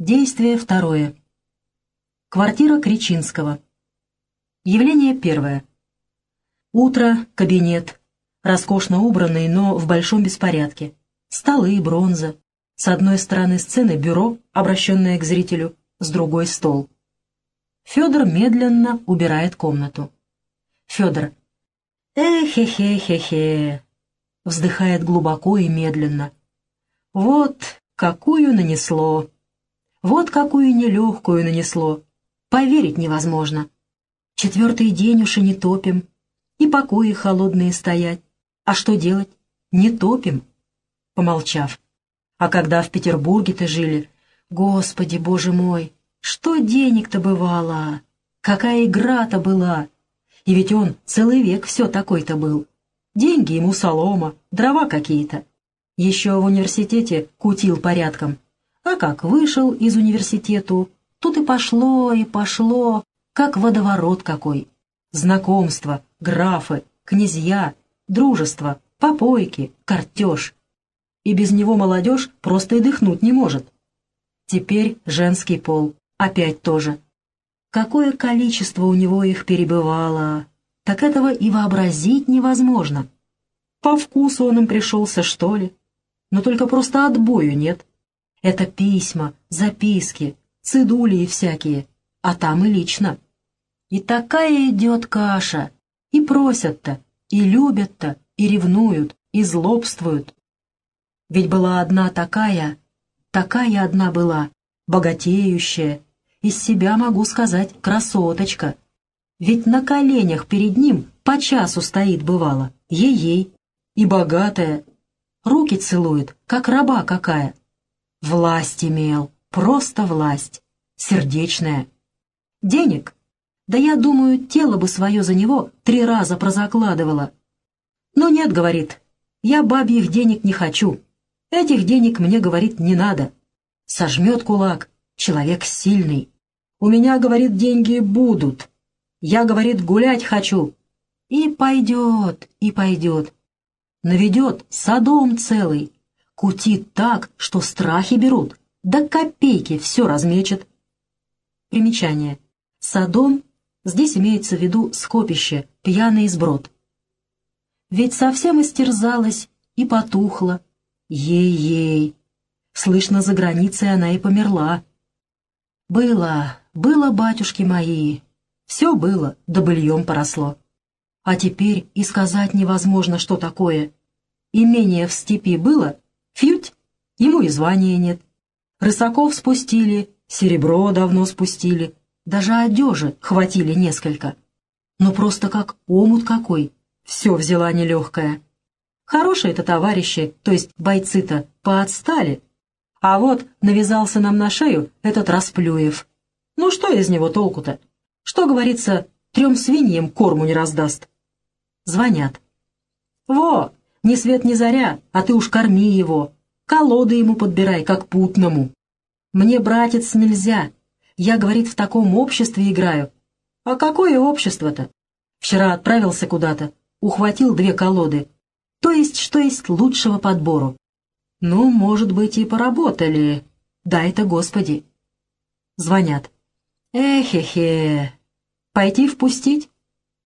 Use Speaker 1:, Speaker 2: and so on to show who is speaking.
Speaker 1: Действие второе. Квартира Кричинского. Явление первое. Утро, кабинет. Роскошно убранный, но в большом беспорядке. Столы, бронза. С одной стороны сцены бюро, обращенное к зрителю, с другой — стол. Федор медленно убирает комнату. Федор. Эхе-хе-хе-хе. Вздыхает глубоко и медленно. Вот какую нанесло. Вот какую нелегкую нанесло. Поверить невозможно. Четвертый день уж и не топим. И покои холодные стоять. А что делать? Не топим. Помолчав. А когда в Петербурге-то жили, Господи, Боже мой, что денег-то бывало? Какая игра-то была? И ведь он целый век все такой-то был. Деньги ему солома, дрова какие-то. Еще в университете кутил порядком. А как вышел из университету, тут и пошло, и пошло, как водоворот какой. Знакомства, графы, князья, дружество, попойки, картеж. И без него молодежь просто и дыхнуть не может. Теперь женский пол, опять тоже. Какое количество у него их перебывало, так этого и вообразить невозможно. По вкусу он им пришелся, что ли? но только просто отбою нет. Это письма, записки, цидулии всякие, а там и лично. И такая идет каша, и просят-то, и любят-то, и ревнуют, и злобствуют. Ведь была одна такая, такая одна была, богатеющая, из себя могу сказать красоточка. Ведь на коленях перед ним по часу стоит, бывало, ей-ей, и богатая, руки целует, как раба какая. Власть имел, просто власть, сердечная. Денег? Да я думаю, тело бы свое за него три раза прозакладывало. Но нет, говорит, я бабьих денег не хочу. Этих денег мне, говорит, не надо. Сожмет кулак, человек сильный. У меня, говорит, деньги будут. Я, говорит, гулять хочу. И пойдет, и пойдет наведет садом целый, кутит так, что страхи берут, до копейки все размечет. Примечание. Садом здесь имеется в виду скопище, пьяный сброд. Ведь совсем истерзалась и потухла. Ей-ей. Слышно, за границей она и померла. Было, было, батюшки мои, все было, да быльем поросло. А теперь и сказать невозможно, что такое. Имение в степи было, ему и звания нет. Рысаков спустили, серебро давно спустили, даже одежи хватили несколько. Но просто как омут какой, все взяла нелегкая. Хорошие-то товарищи, то есть бойцы-то, поотстали. А вот навязался нам на шею этот Расплюев. Ну что из него толку-то? Что, говорится, трем свиньям корму не раздаст? Звонят. «Во, ни свет ни заря, а ты уж корми его. Колоды ему подбирай, как путному. Мне, братец, нельзя. Я, говорит, в таком обществе играю. А какое общество-то? Вчера отправился куда-то, ухватил две колоды. То есть, что есть лучшего подбору. Ну, может быть, и поработали. Дай-то, Господи. Звонят. Эхе-хе. Пойти впустить?